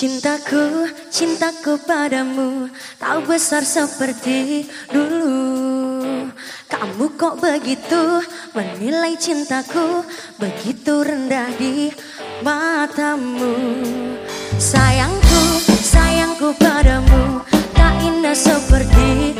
Cintaku, cintaku padamu Tak besar seperti dulu. Kamu kok begitu menilai cintaku Begitu rendah di matamu? Sayangku, sayangku padamu Tak indah seperti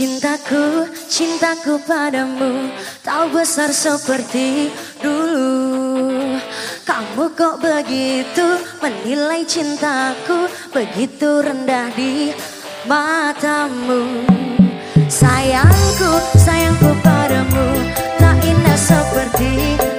Cintaku, cintaku padamu Tak besar seperti dulu. Kamu kok begitu menilai cintaku Begitu rendah di matamu? Sayangku, sayangku padamu Tak indah seperti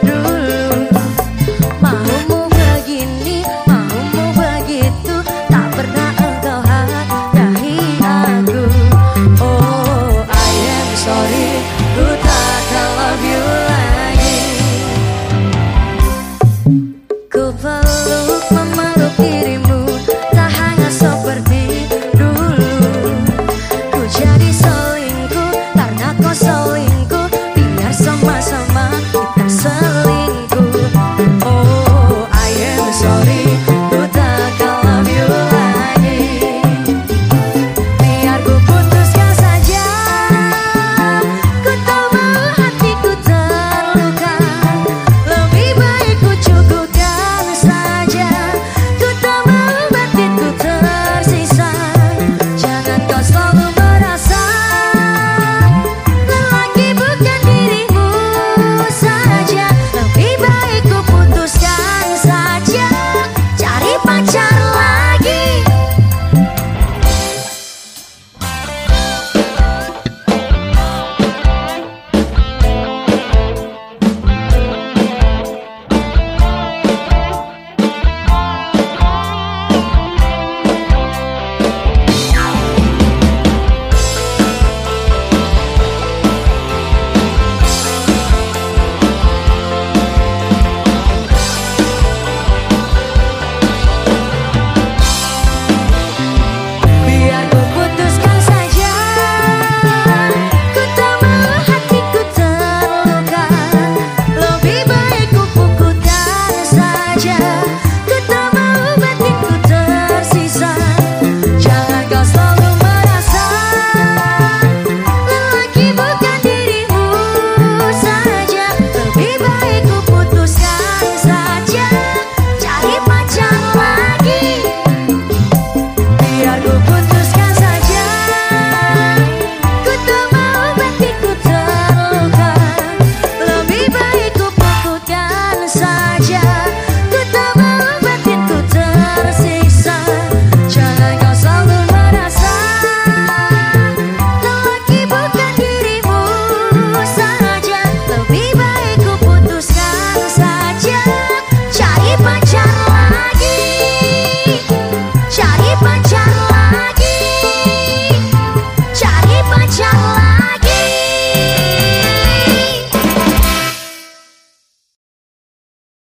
my child.